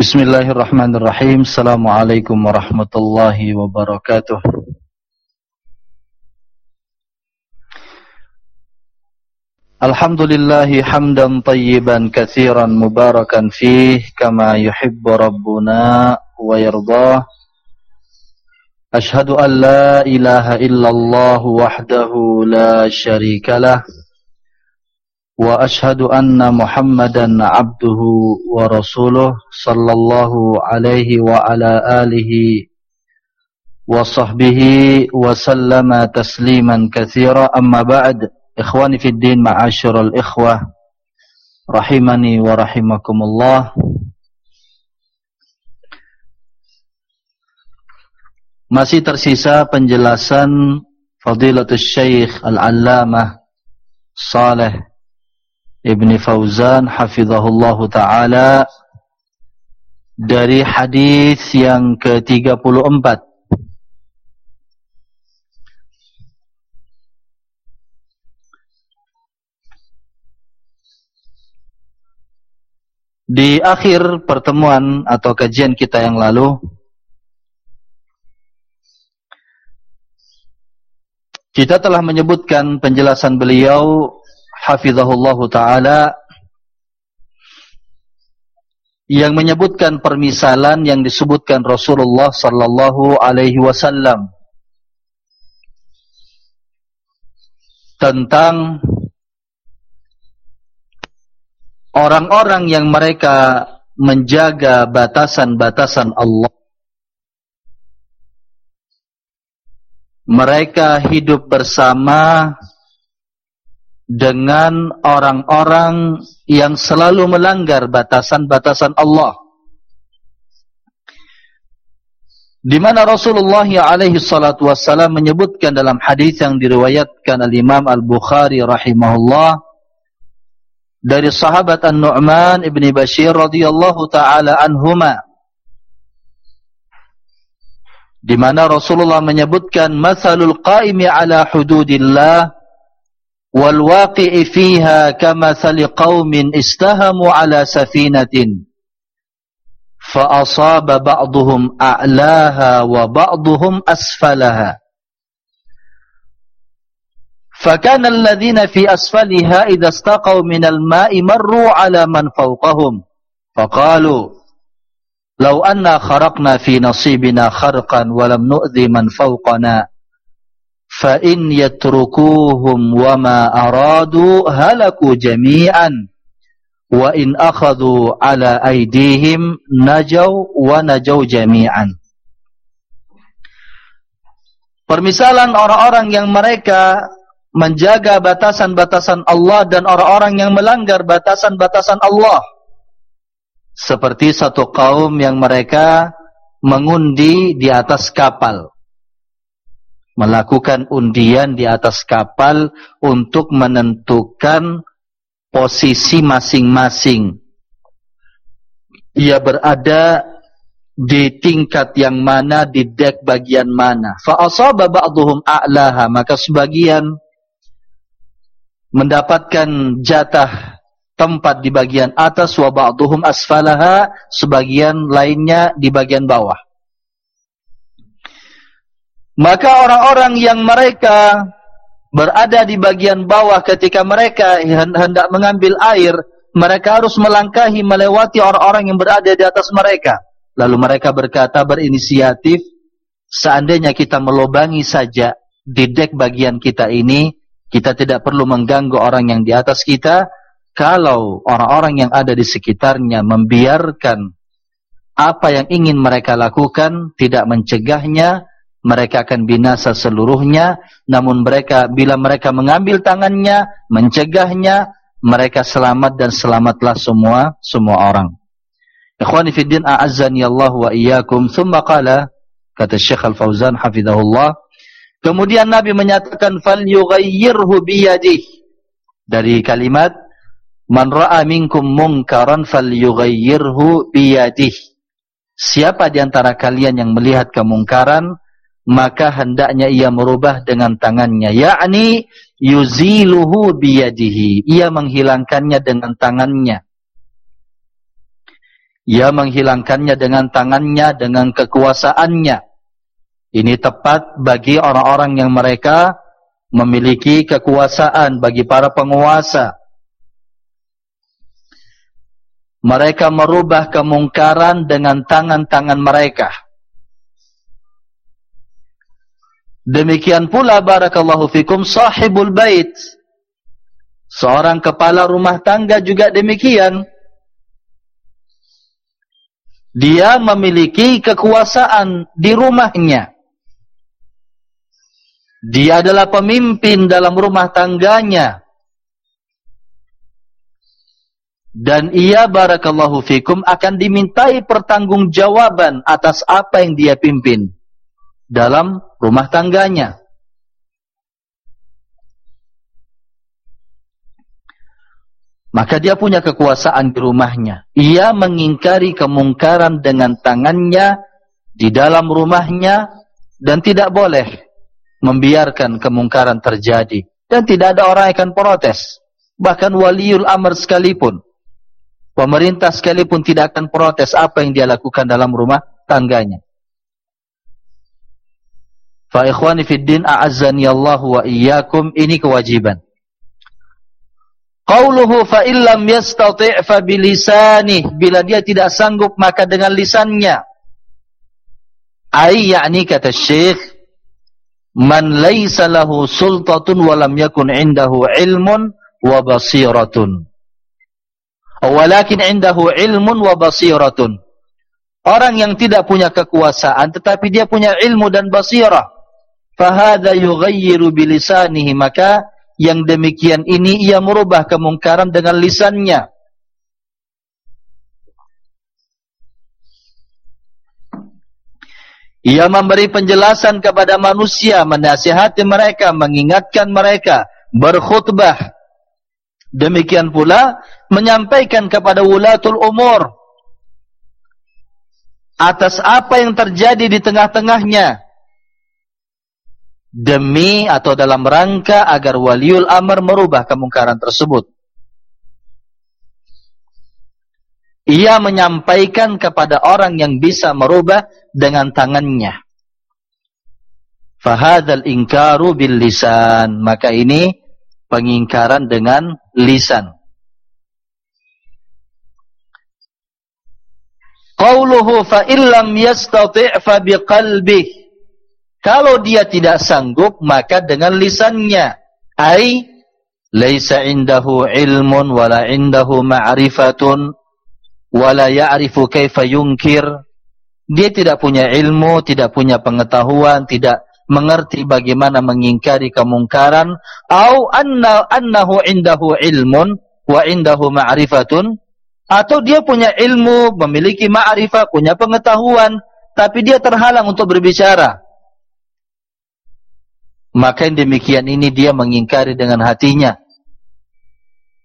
Bismillahirrahmanirrahim. Assalamualaikum warahmatullahi wabarakatuh. Alhamdulillahi hamdan tayyiban kathiran mubarakan fih kama yuhibbu rabbuna wa yardah. Ashhadu an la ilaha illallah wahdahu la sharika lah. وأشهد أن محمدا عبده ورسوله صلى الله عليه وعلى آله وصحبه وسلم تسليما كثيرا. أما بعد إخواني في الدين معاشر الإخوة رحمني ورحمكم الله. Masih tersisa penjelasan Fadilatul Syekh Al-Allamah Saleh Ibni Fauzan hafizahullahu taala dari hadis yang ke-34 Di akhir pertemuan atau kajian kita yang lalu kita telah menyebutkan penjelasan beliau hafizahullahu taala yang menyebutkan permisalan yang disebutkan Rasulullah sallallahu alaihi wasallam tentang orang-orang yang mereka menjaga batasan-batasan Allah. Mereka hidup bersama dengan orang-orang yang selalu melanggar batasan-batasan Allah. Di mana Rasulullah alaihi salatu wassalam menyebutkan dalam hadis yang diriwayatkan oleh Imam Al-Bukhari rahimahullah dari sahabat An-Nu'man ibni Bashir radhiyallahu taala anhuma di mana Rasulullah menyebutkan masalul qaimi ala hududillah والواقع فيها كمثل قوم استهموا على سفينة فأصاب بعضهم أعلاها وبعضهم أسفلها. فكان الذين في أسفلها إذا استقوا من الماء مروا على من فوقهم. فقالوا لو أنا خرقنا في نصيبنا خرقا ولم نؤذي من فوقنا. Ma aradu halaku jami'an wa in akhadhu ala aydihim najaw wa najaw jami'an Permisalan orang-orang yang mereka menjaga batasan-batasan Allah dan orang-orang yang melanggar batasan-batasan Allah. Seperti satu kaum yang mereka mengundi di atas kapal melakukan undian di atas kapal untuk menentukan posisi masing-masing. Ia berada di tingkat yang mana, di dek bagian mana. Fa'asaba ba'duhum a'laha, maka sebagian mendapatkan jatah tempat di bagian atas, wa ba'duhum asfalaha, sebagian lainnya di bagian bawah. Maka orang-orang yang mereka berada di bagian bawah ketika mereka hendak mengambil air, mereka harus melangkahi melewati orang-orang yang berada di atas mereka. Lalu mereka berkata berinisiatif, seandainya kita melobangi saja di dek bagian kita ini, kita tidak perlu mengganggu orang yang di atas kita, kalau orang-orang yang ada di sekitarnya membiarkan apa yang ingin mereka lakukan, tidak mencegahnya, mereka akan binasa seluruhnya. Namun mereka bila mereka mengambil tangannya mencegahnya mereka selamat dan selamatlah semua semua orang. Ikhwani fi din a'azzani Allah wa iyyakum. Thumma qala kata Syekh Al-Fauzan hafizahullah kemudian Nabi menyatakan fal yughayyirhu bi yadihi dari kalimat man ra'a minkum munkaran fal yughayyirhu bi yadihi siapa di antara kalian yang melihat kemungkaran maka hendaknya ia merubah dengan tangannya yakni yuziluhu biyadihi ia menghilangkannya dengan tangannya Ia menghilangkannya dengan tangannya, dengan kekuasaannya. Ini tepat bagi orang-orang yang mereka memiliki kekuasaan bagi para penguasa. Mereka merubah kemungkaran dengan tangan-tangan mereka. Demikian pula barakallahu fikum sahibul bait. Seorang kepala rumah tangga juga demikian. Dia memiliki kekuasaan di rumahnya. Dia adalah pemimpin dalam rumah tangganya. Dan ia barakallahu fikum akan dimintai pertanggungjawaban atas apa yang dia pimpin dalam rumah tangganya. Maka dia punya kekuasaan di rumahnya. Ia mengingkari kemungkaran dengan tangannya di dalam rumahnya dan tidak boleh membiarkan kemungkaran terjadi dan tidak ada orang yang akan protes bahkan waliul amr sekalipun pemerintah sekalipun tidak akan protes apa yang dia lakukan dalam rumah tangganya fa ikhwani fid din a'azzani Allah wa iyyakum. Ini kewajiban. Qauluhu fa illam yastati' fa bilisanih bila dia tidak sanggup maka dengan lisannya. Ai yakni kata syekh man laysa lahu sultatun wa lam yakun indahu ilmun wa basiratun. Walakin indahu ilmun wa basiratun. Orang yang tidak punya kekuasaan tetapi dia punya ilmu dan basirah fahadha yughayyiru bilisanihi maka yang demikian ini ia merubah kemungkaran dengan lisannya Ia memberi penjelasan kepada manusia, menasihati mereka, mengingatkan mereka, berkhutbah. Demikian pula menyampaikan kepada ulatul umur atas apa yang terjadi di tengah-tengahnya demi atau dalam rangka agar waliul amr merubah kemungkaran tersebut. Ia menyampaikan kepada orang yang bisa merubah dengan tangannya. Fahadal ingkaru bil lisan. Maka ini pengingkaran dengan lisan. Qauluhu fa illam yastati' fa biqalbih. Kalau dia tidak sanggup maka dengan lisannya. Ai laisa indahu ilmun wala indahu ma'rifatun wala ya'rifu kaifa yunkir. Dia tidak punya ilmu tidak punya pengetahuan tidak mengerti bagaimana mengingkari kemungkaran. Au anna annahu indahu ilmun wa indahu ma'rifatun. Atau dia punya ilmu memiliki ma'rifah punya pengetahuan tapi dia terhalang untuk berbicara maka yang demikian ini dia mengingkari dengan hatinya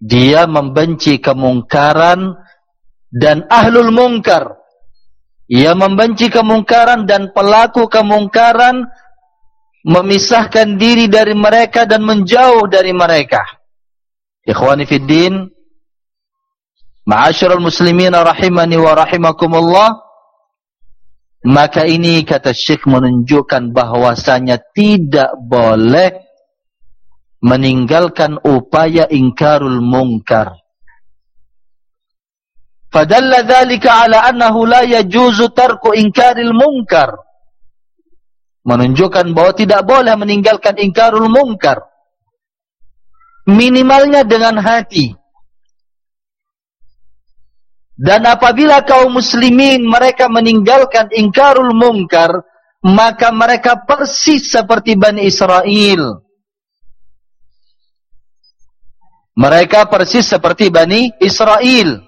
dia membenci kemungkaran dan ahlul mungkar. Ia membenci kemungkaran dan pelaku kemungkaran memisahkan diri dari mereka dan menjauh dari mereka. Ikhwani fi din, ma'asyiral muslimin rahimani wa rahimakumullah. Maka ini kata Syekh menunjukkan bahwasanya tidak boleh meninggalkan upaya ingkarul mungkar. Fadalla dhalika ala annahu la yajuzu tarku inkaril munkar. Menunjukkan bahwa tidak boleh meninggalkan ingkarul munkar. Minimalnya dengan hati. Dan apabila kaum muslimin mereka meninggalkan ingkarul munkar, maka mereka persis seperti Bani Israel. Mereka persis seperti Bani Israel.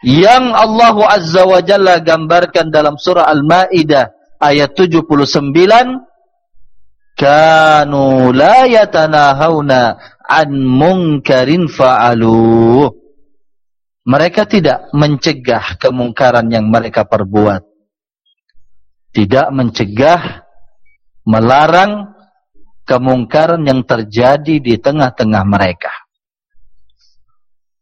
Yang Allah Azza wa Jalla gambarkan dalam surah Al-Ma'idah ayat 79 kanu la yatanahawna an munkarin fa'alu mereka tidak mencegah kemungkaran yang mereka perbuat tidak mencegah melarang kemungkaran yang terjadi di tengah-tengah mereka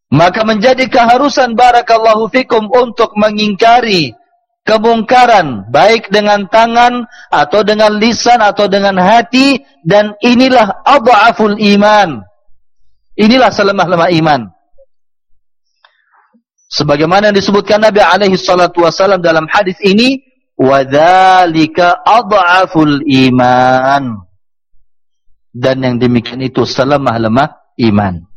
Maka menjadi keharusan barakallahu fikum untuk mengingkari kemungkaran baik dengan tangan atau dengan lisan atau dengan hati dan inilah adhaful iman. Inilah selemah-lemah iman. Sebagaimana yang disebutkan Nabi alaihi salatu wasallam dalam hadis ini, wa dzalika adhaful iman. Dan yang demikian itu selemah-lemah iman.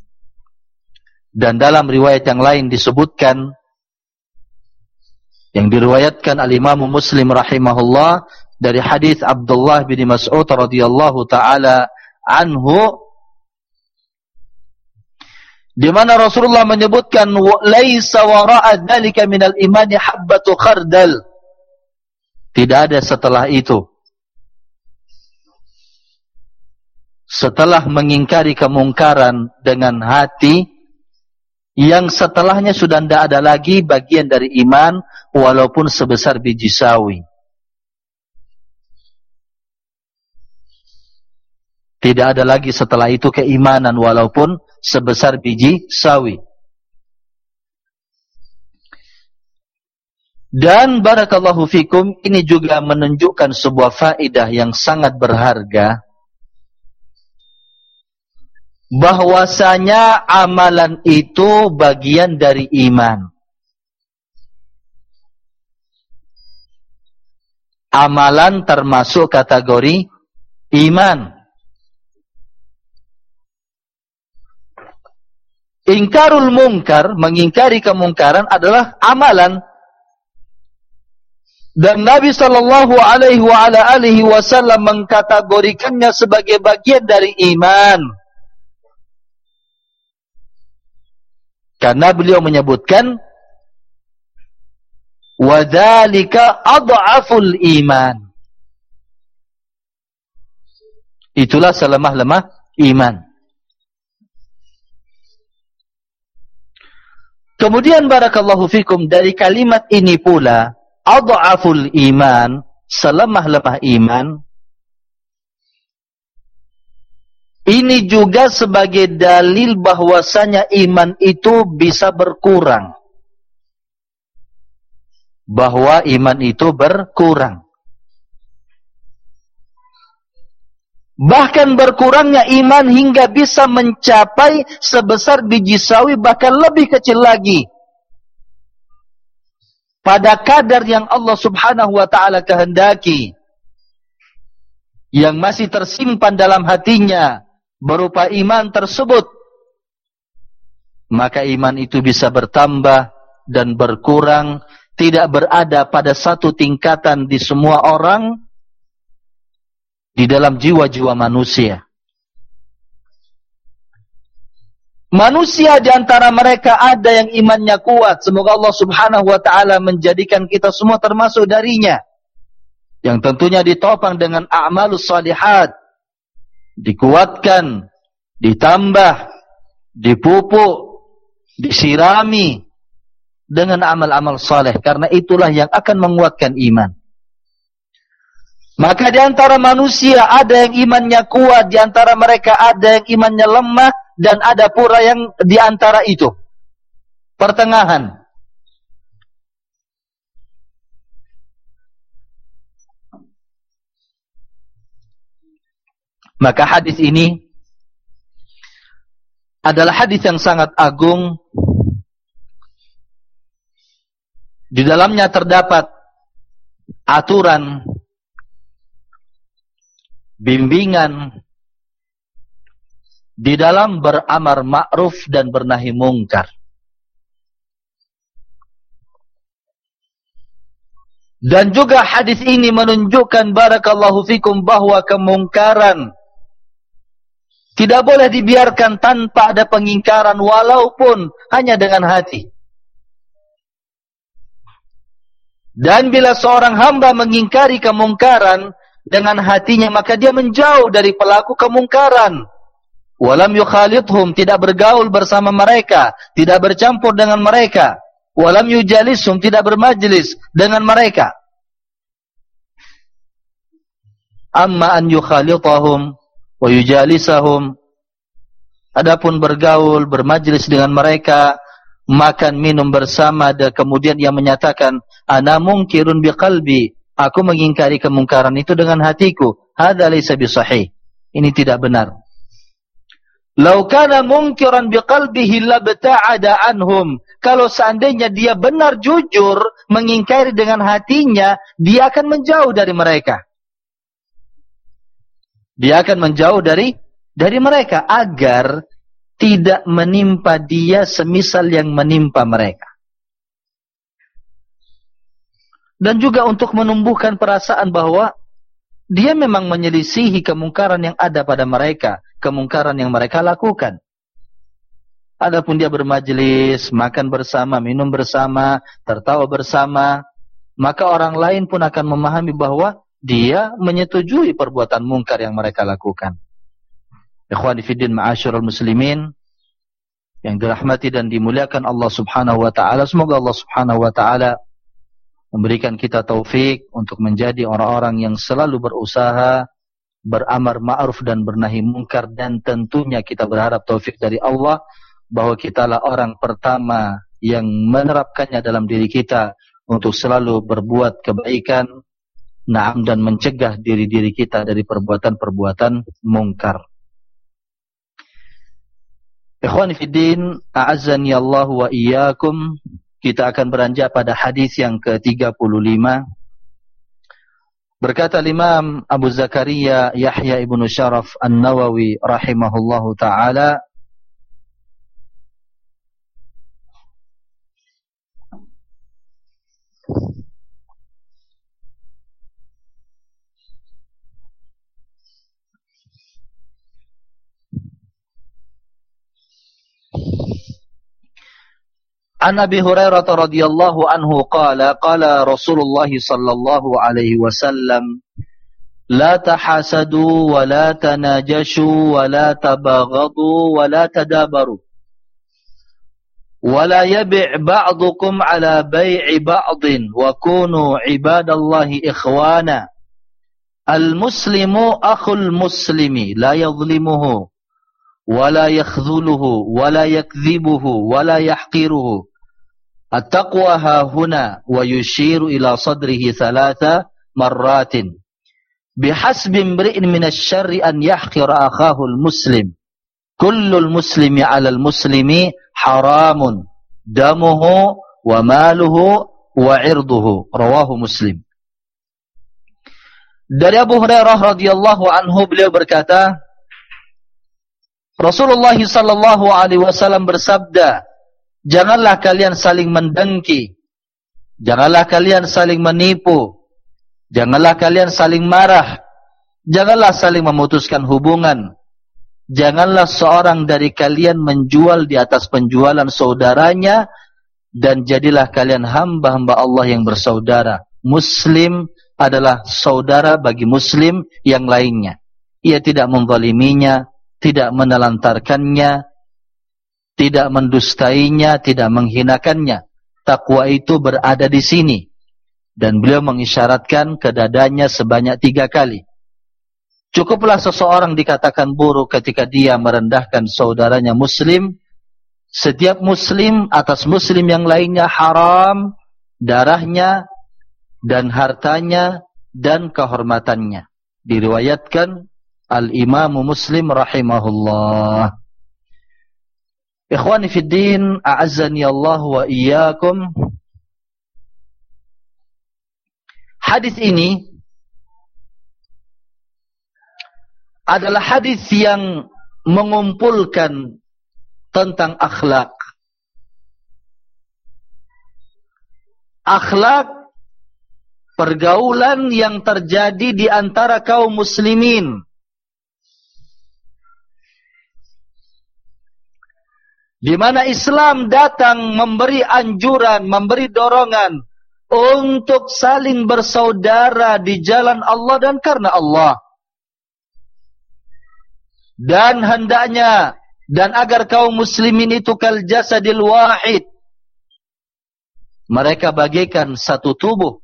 Dan dalam riwayat yang lain disebutkan yang diriwayatkan al-Imam Muslim rahimahullah dari hadis Abdullah bin Mas'ud radhiyallahu taala anhu di mana Rasulullah menyebutkan laisa wara'a dzalika minal imani habbatu khardal. Tidak ada setelah itu. Setelah mengingkari kemungkaran dengan hati yang setelahnya sudah tidak ada lagi bagian dari iman walaupun sebesar biji sawi. Tidak ada lagi setelah itu keimanan walaupun sebesar biji sawi. Dan barakallahu fikum ini juga menunjukkan sebuah faedah yang sangat berharga bahwasanya amalan itu bagian dari iman. Amalan termasuk kategori iman. Ingkarul mungkar, mengingkari kemungkaran adalah amalan. Dan Nabi sallallahu alaihi wasallam mengkategorikannya sebagai bagian dari iman. Karena beliau menyebutkan wa dzalika adhaful iman. Itulah selemah-lemah iman. Kemudian barakallahu fikum dari kalimat ini pula adhaful iman, selemah-lemah iman. Ini juga sebagai dalil bahwasanya iman itu bisa berkurang. Bahwa iman itu berkurang. Bahkan berkurangnya iman hingga bisa mencapai sebesar biji sawi bahkan lebih kecil lagi. Pada kadar yang Allah subhanahu wa ta'ala kehendaki. Yang masih tersimpan dalam hatinya berupa iman tersebut. Maka iman itu bisa bertambah dan berkurang. Tidak berada pada satu tingkatan di semua orang di dalam jiwa-jiwa manusia. Manusia di antara mereka ada yang imannya kuat. Semoga Allah subhanahu wa ta'ala menjadikan kita semua termasuk darinya. Yang tentunya ditopang dengan a'malus salihat. Dikuatkan, ditambah, dipupuk, disirami dengan amal-amal saleh. Karena itulah yang akan menguatkan iman. Maka di antara manusia ada yang imannya kuat, di antara mereka ada yang imannya lemah, dan ada pula yang di antara itu. Pertengahan. Maka hadis ini adalah hadis yang sangat agung. Di dalamnya terdapat aturan bimbingan di dalam beramar ma'ruf dan bernahi mungkar. Dan juga hadis ini menunjukkan barakallahu fikum bahwa kemungkaran tidak boleh dibiarkan tanpa ada pengingkaran walaupun hanya dengan hati. Dan bila seorang hamba mengingkari kemungkaran, dengan hatinya maka dia menjauh dari pelaku kemungkaran. Walam yukhalithum tidak bergaul bersama mereka tidak bercampur dengan mereka. Walam yujalishum tidak bermajlis dengan mereka. Amma an yukhalithahum wa yujalisahum. Adapun bergaul, bermajlis dengan mereka, makan minum bersama dan kemudian ia menyatakan ana munkirun biqalbi, aku mengingkari kemungkaran itu dengan hatiku. Hadza laysa bisahih. Ini tidak benar. Lau kana munkiran biqalbihi labta'ada anhum. Kalau seandainya dia benar jujur mengingkari dengan hatinya, dia akan menjauh dari mereka. Dia akan menjauh dari dari mereka agar tidak menimpa dia semisal yang menimpa mereka. Dan juga untuk menumbuhkan perasaan bahwa dia memang menyelisihi kemungkaran yang ada pada mereka, kemungkaran yang mereka lakukan. Adapun dia bermajlis, makan bersama, minum bersama, tertawa bersama, maka orang lain pun akan memahami bahwa dia menyetujui perbuatan mungkar yang mereka lakukan. Ikhwani fiddin ma'asyurul muslimin yang dirahmati dan dimuliakan Allah Subhanahu wa taala. Semoga Allah Subhanahu wa taala memberikan kita taufik untuk menjadi orang-orang yang selalu berusaha beramar ma'ruf dan bernahi mungkar dan tentunya kita berharap taufik dari Allah bahwa kita lah orang pertama yang menerapkannya dalam diri kita untuk selalu berbuat kebaikan na'am dan mencegah diri-diri kita dari perbuatan-perbuatan mungkar. Ikhwan Fiddin, a'azzani Allah wa iyyakum. Kita akan beranjak pada hadis yang ke-35. Berkata Imam Abu Zakaria Yahya ibnu Sharaf An-Nawawi rahimahullahu taala An Abi Hurairah radhiyallahu anhu qala qala Rasulullah sallallahu alaihi wasallam la tahasadu wa la tanajashu wa la tabaghadu wa la tadabaru wa la yabi' ba'dukum ala bay'i ba'din wa kunu ibadallahi ikhwana al muslimu akhul muslimi la yadhlimuhu wa la yakhdhuluhu wa la yakdhibuhu wa la yahqiruhu At-taqwa ha huna wa yushiru ila sadrihi thalatha marratin. Bihasbi imri'in min asy-syarri an yahqira akahu al-muslim. Kullu al-muslimi 'ala al-muslimi haramun damuhu wa maluhu wa 'irduhu. Rawahu Muslim. Dari Abu Hurairah radhiyallahu anhu beliau berkata Rasulullah sallallahu alaihi wasallam bersabda Janganlah kalian saling mendengki. Janganlah kalian saling menipu. Janganlah kalian saling marah. Janganlah saling memutuskan hubungan. Janganlah seorang dari kalian menjual di atas penjualan saudaranya. Dan jadilah kalian hamba-hamba Allah yang bersaudara. Muslim adalah saudara bagi muslim yang lainnya. Ia tidak menzaliminya, tidak menelantarkannya, tidak mendustainya, tidak menghinakannya. Takwa itu berada di sini. Dan beliau mengisyaratkan ke dadanya sebanyak tiga kali. Cukuplah seseorang dikatakan buruk ketika dia merendahkan saudaranya muslim. Setiap muslim atas muslim yang lainnya haram, darahnya, dan hartanya, dan kehormatannya. Diriwayatkan Al-Imamu Muslim rahimahullah. Ikhwani fi din, a'azzani Allah wa iyyakum. Hadis ini adalah hadis yang mengumpulkan tentang akhlak. Akhlak pergaulan yang terjadi di antara kaum muslimin. Di mana Islam datang memberi anjuran, memberi dorongan untuk saling bersaudara di jalan Allah dan karena Allah. Dan hendaknya dan agar kaum muslimin itu kal jasadil wahid. Mereka bagaikan satu tubuh.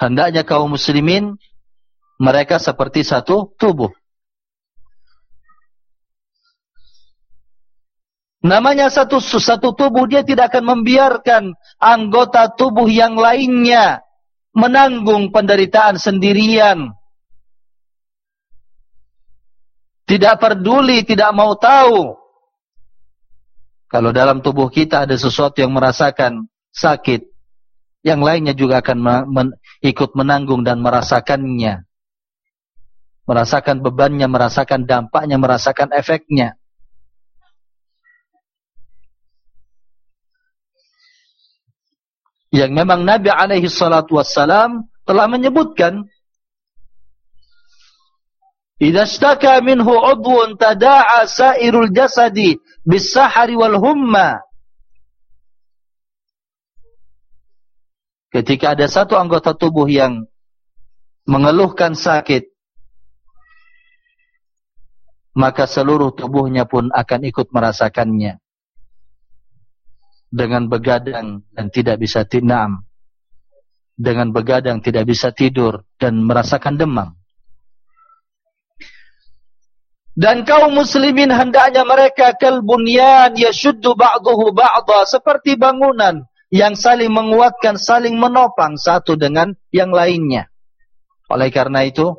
Hendaknya kaum muslimin Mereka seperti satu tubuh. Namanya satu satu tubuh dia tidak akan membiarkan anggota tubuh yang lainnya menanggung penderitaan sendirian. Tidak peduli, tidak mau tahu. Kalau dalam tubuh kita ada sesuatu yang merasakan sakit, yang lainnya juga akan men ikut menanggung dan merasakannya. Merasakan bebannya, merasakan dampaknya, merasakan efeknya. Yang memang Nabi alaihi salatu wassalam telah menyebutkan Idza ishtaka minhu 'udwun tada'a sa'irul jasadi bis-sahari wal humma. Ketika ada satu anggota tubuh yang mengeluhkan sakit maka seluruh tubuhnya pun akan ikut merasakannya dengan begadang dan tidak bisa tinam dengan begadang tidak bisa tidur dan merasakan demam. Dan kaum muslimin hendaknya mereka kalbunyan yashuddu ba'dahu ba'dha seperti bangunan yang saling menguatkan saling menopang satu dengan yang lainnya. Oleh karena itu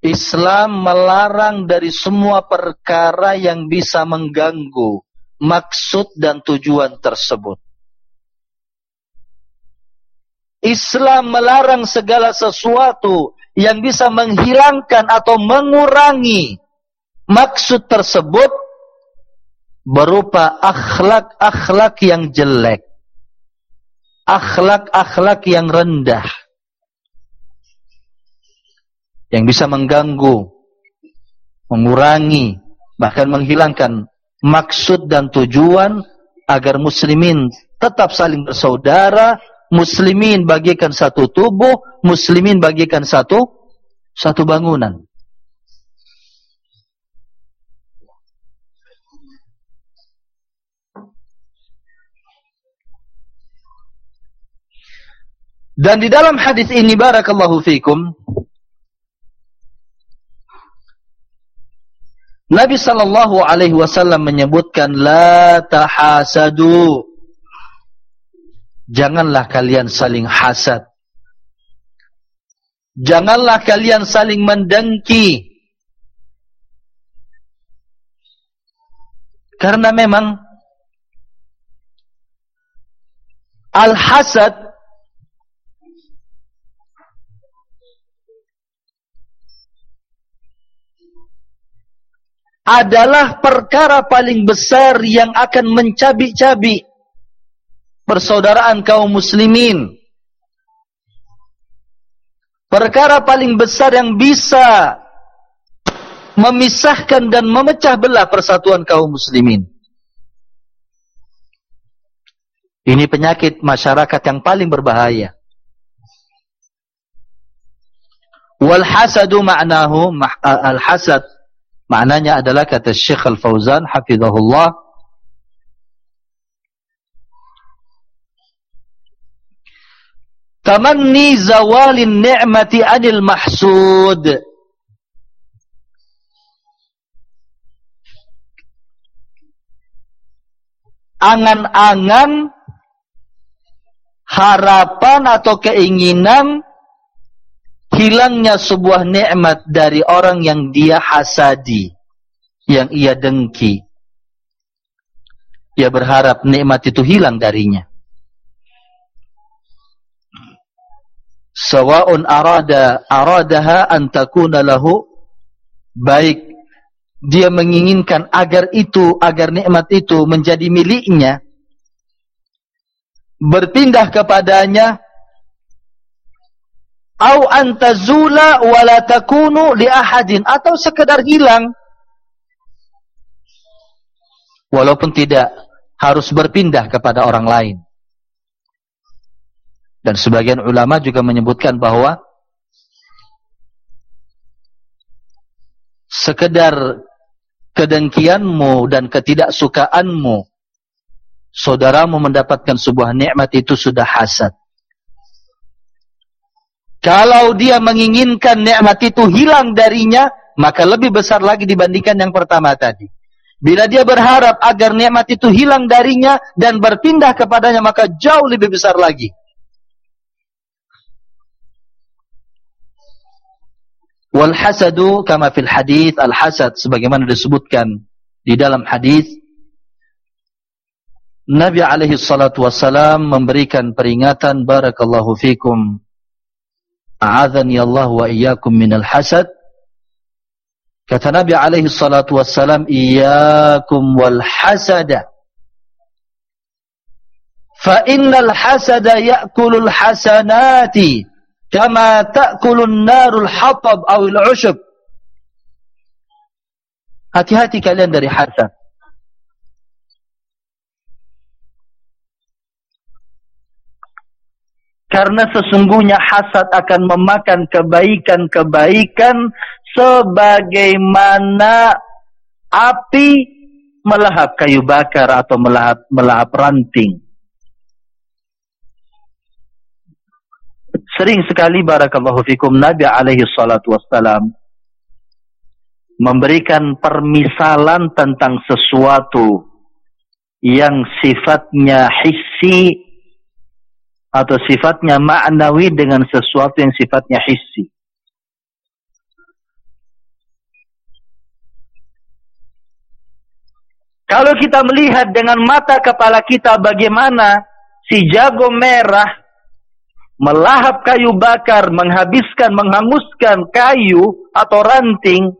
Islam melarang dari semua perkara yang bisa mengganggu maksud dan tujuan tersebut. Islam melarang segala sesuatu yang bisa menghilangkan atau mengurangi maksud tersebut berupa akhlak-akhlak yang jelek. Akhlak-akhlak yang rendah. Yang bisa mengganggu, mengurangi, bahkan menghilangkan maksud dan tujuan agar muslimin tetap saling bersaudara, muslimin bagikan satu tubuh, muslimin bagikan satu satu bangunan. Dan di dalam hadis ini barakallahu fikum Nabi sallallahu alaihi wasallam menyebutkan la tahasadu. Janganlah kalian saling hasad. Janganlah kalian saling mendengki. Karena memang al-hasad adalah perkara paling besar yang akan mencabik-cabik persaudaraan kaum muslimin. Perkara paling besar yang bisa memisahkan dan memecah belah persatuan kaum muslimin. Ini penyakit masyarakat yang paling berbahaya. Wal hasadu ma'nahu al hasad Maknanya adalah kata Syekh Al-Fauzan hafizahullah Tamanni zawalin ni'mati anil mahsud. Angan-angan harapan atau keinginan hilangnya sebuah nikmat dari orang yang dia hasadi, yang ia dengki. Ia berharap nikmat itu hilang darinya. Sawa'un arada aradaha an takuna lahu baik dia menginginkan agar itu agar nikmat itu menjadi miliknya berpindah kepadanya au antazula wala takunu li ahadin. Atau sekedar hilang. Walaupun tidak harus berpindah kepada orang lain. Dan sebagian ulama juga menyebutkan bahwa sekedar kedengkianmu dan ketidaksukaanmu saudaramu mendapatkan sebuah nikmat itu sudah hasad Kalau dia menginginkan nikmat itu hilang darinya, maka lebih besar lagi dibandingkan yang pertama tadi. Bila dia berharap agar nikmat itu hilang darinya dan berpindah kepadanya, maka jauh lebih besar lagi. Wal hasadu kama fil hadis al hasad sebagaimana disebutkan di dalam hadis Nabi alaihi salatu wasalam memberikan peringatan barakallahu fikum Allah wa iyyakum minal hasad kata Nabi alaihi salatu wasalam iyyakum wal hasada fa innal hasada ya'kulul hasanati kama ta'kulun narul hatab awil ushub hati-hati kalian dari hasad Karena sesungguhnya hasad akan memakan kebaikan-kebaikan sebagaimana api melahap kayu bakar atau melahap, melahap ranting. Sering sekali barakallahu fikum Nabi alaihi salatu wassalam memberikan permisalan tentang sesuatu yang sifatnya hissi atau sifatnya ma'nawi dengan sesuatu yang sifatnya hissi. Kalau kita melihat dengan mata kepala kita bagaimana si jago merah melahap kayu bakar, menghabiskan, menghanguskan kayu atau ranting,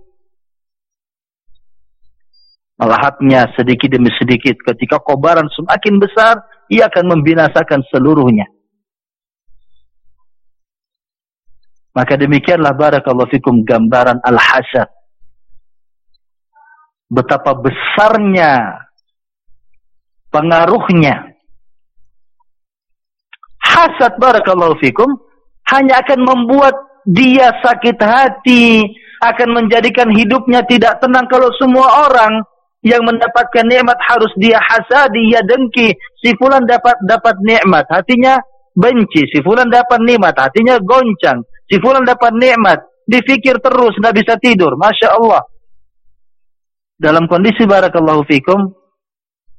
melahapnya sedikit demi sedikit. Ketika kobaran semakin besar, ia akan membinasakan seluruhnya. Maka demikianlah barakallahu fikum gambaran al-hasad. Betapa besarnya pengaruhnya. Hasad barakallahu fikum hanya akan membuat dia sakit hati, akan menjadikan hidupnya tidak tenang kalau semua orang yang mendapatkan nikmat harus dia hasadi, dia dengki. Si fulan dapat dapat nikmat, hatinya benci. Si fulan dapat nikmat, hatinya goncang. Si fulan dapat nikmat, difikir terus, tidak bisa tidur. Masya Allah. Dalam kondisi barakallahu fikum,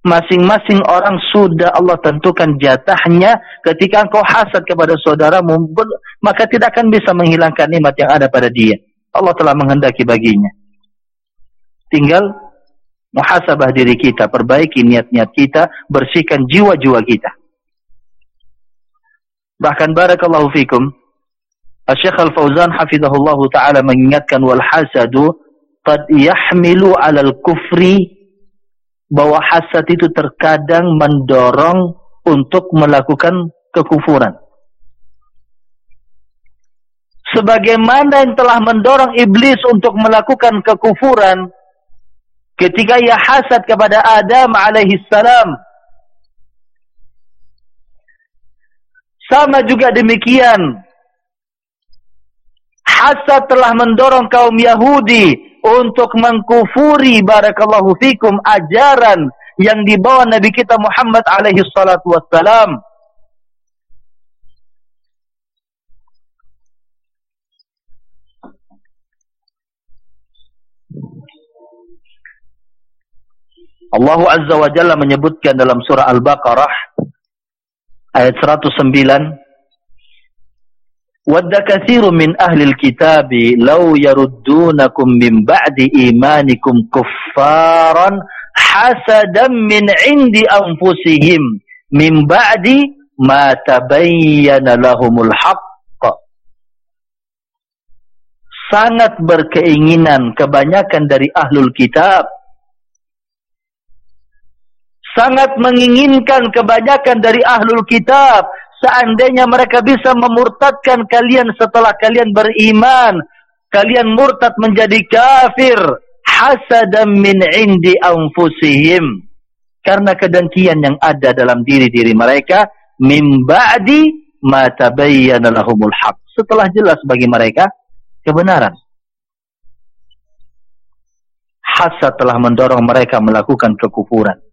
masing-masing orang sudah Allah tentukan jatahnya ketika engkau hasad kepada saudaramu, maka tidak akan bisa menghilangkan nikmat yang ada pada dia. Allah telah menghendaki baginya. Tinggal muhasabah diri kita, perbaiki niat-niat kita, bersihkan jiwa-jiwa kita. Bahkan barakallahu fikum, Syekh Al-Fauzan hafizahullahu taala mengingatkan wal hasadu qad yahmilu 'alal kufri bahwa hasad itu terkadang mendorong untuk melakukan kekufuran. Sebagaimana yang telah mendorong iblis untuk melakukan kekufuran ketika ia hasad kepada Adam alaihi salam. Sama juga demikian hasad telah mendorong kaum Yahudi untuk mengkufuri barakallahu fikum ajaran yang dibawa Nabi kita Muhammad alaihi salatu wassalam. Allah Azza wa Jalla menyebutkan dalam surah Al-Baqarah ayat 109 Wadda kathiru min ahli kitabi law yaruddunakum min ba'di imanikum kuffaran hasadan min indi anfusihim min ba'di ma tabayyana lahumul haqq. Sangat berkeinginan kebanyakan dari ahlul kitab. Sangat menginginkan kebanyakan dari ahlul kitab seandainya mereka bisa memurtadkan kalian setelah kalian beriman, kalian murtad menjadi kafir, hasadam min indi anfusihim. Karena kedengkian yang ada dalam diri-diri mereka, min ba'di ma tabayyana lahumul haq. Setelah jelas bagi mereka kebenaran. Hasad telah mendorong mereka melakukan kekufuran.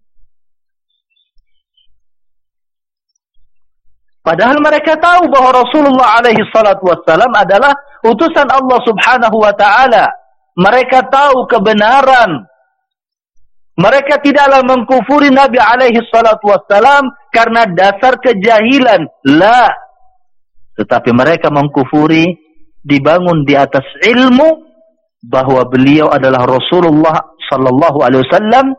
Padahal mereka tahu bahawa Rasulullah alaihi salatu wassalam adalah utusan Allah subhanahu wa ta'ala. Mereka tahu kebenaran. Mereka tidaklah mengkufuri Nabi alaihi salatu wassalam karena dasar kejahilan. La. Tetapi mereka mengkufuri dibangun di atas ilmu bahawa beliau adalah Rasulullah sallallahu alaihi wasallam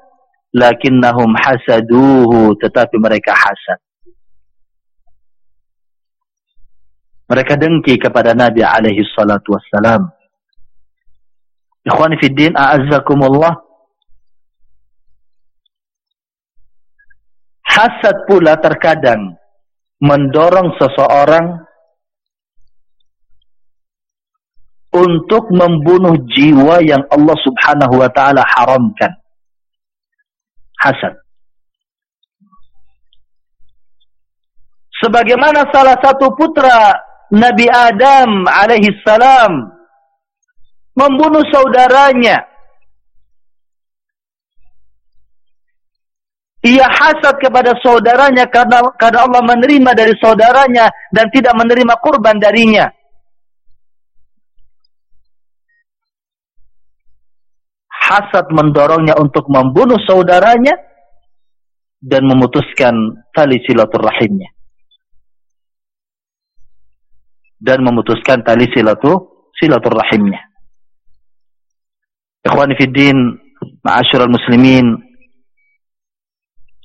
lakinnahum hasaduhu tetapi mereka hasad. Mereka dengki kepada Nabi alaihi salatu wassalam. Ikhwani fi din, a'azzakumullah. Hasad pula terkadang mendorong seseorang untuk membunuh jiwa yang Allah subhanahu wa ta'ala haramkan. Hasad. Sebagaimana salah satu putra Nabi Adam alaihi salam membunuh saudaranya. Ia hasad kepada saudaranya karena karena Allah menerima dari saudaranya dan tidak menerima kurban darinya. Hasad mendorongnya untuk membunuh saudaranya dan memutuskan tali silaturahimnya. Dan memutuskan tali silatu silaturrahimnya. Ikhwani fi din, ma'asyiral muslimin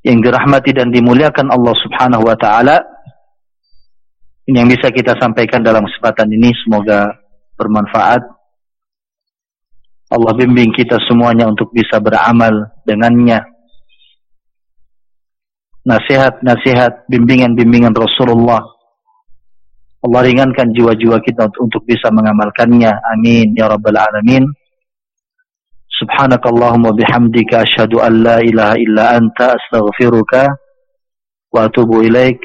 yang dirahmati dan dimuliakan Allah Subhanahu wa taala. Yang bisa kita sampaikan dalam kesempatan ini semoga bermanfaat. Allah bimbing kita semuanya untuk bisa beramal dengannya. Nasihat-nasihat, bimbingan-bimbingan Rasulullah Allah ringankan jiwa-jiwa kita untuk bisa mengamalkannya. Amin. Ya Rabbal Alamin. Subhanakallahumma bihamdika ashadu an la ilaha illa anta astaghfiruka wa atubu ilaik.